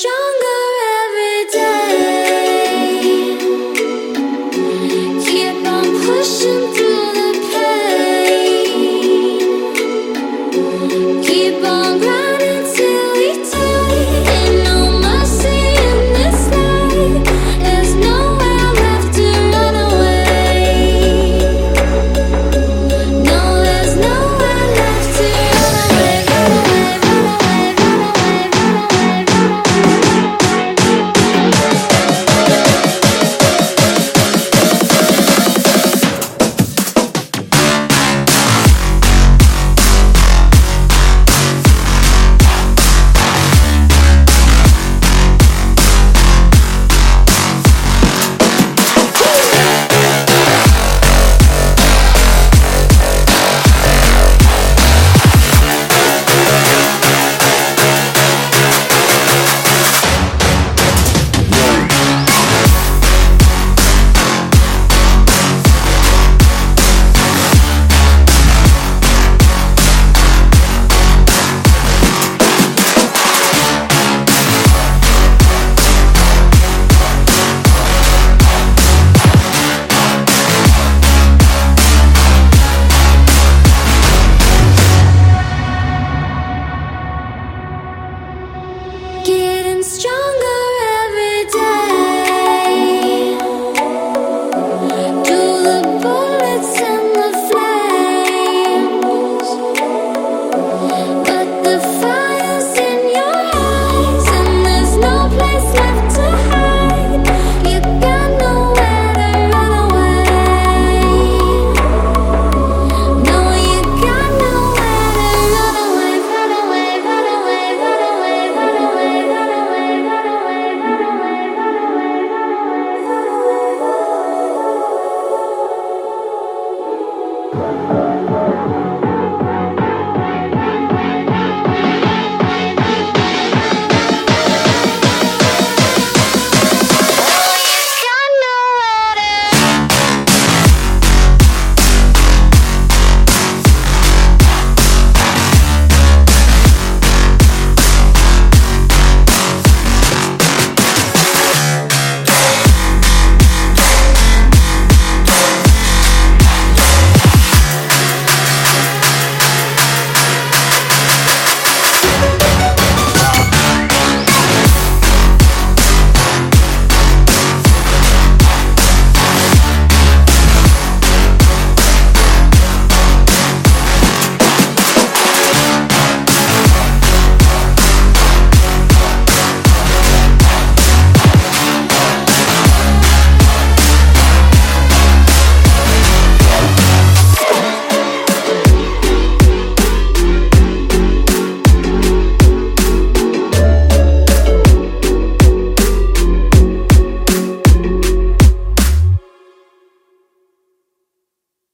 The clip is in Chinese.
唱歌。